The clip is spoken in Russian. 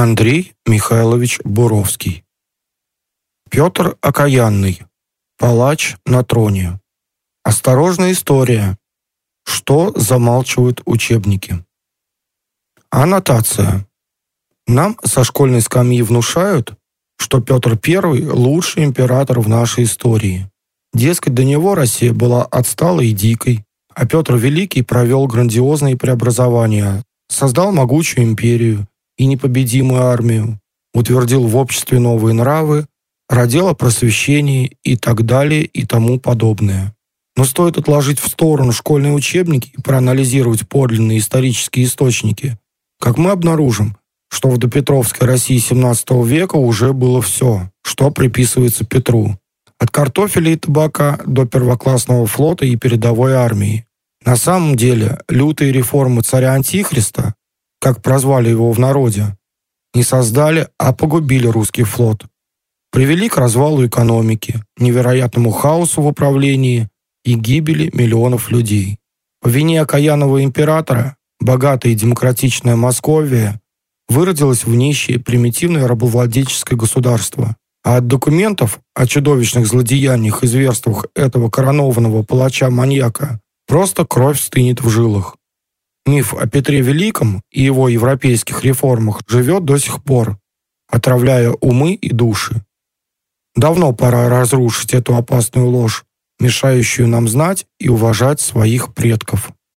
Андрей Михайлович Буровский. Петр Окаянный. Палач на троне. Осторожная история. Что замалчивают учебники? Аннотация. Нам со школьной скамьи внушают, что Петр I – лучший император в нашей истории. Дескать, до него Россия была отсталой и дикой, а Петр Великий провел грандиозные преобразования, создал могучую империю и непобедимую армию, утвердил в обществе новые нравы, родил о просвещении и так далее и тому подобное. Но стоит отложить в сторону школьные учебники и проанализировать подлинные исторические источники, как мы обнаружим, что в допетровской России XVII века уже было все, что приписывается Петру. От картофеля и табака до первоклассного флота и передовой армии. На самом деле, лютые реформы царя Антихриста, как прозвали его в народе, не создали, а погубили русский флот. Привели к развалу экономики, невероятному хаосу в управлении и гибели миллионов людей. По вине окаянного императора богатая и демократичная Московия выродилась в нищее примитивное рабовладельческое государство. А от документов о чудовищных злодеяниях и зверствах этого коронованного палача-маньяка просто кровь стынет в жилах. Миф о Петре Великом и его европейских реформах живет до сих пор, отравляя умы и души. Давно пора разрушить эту опасную ложь, мешающую нам знать и уважать своих предков.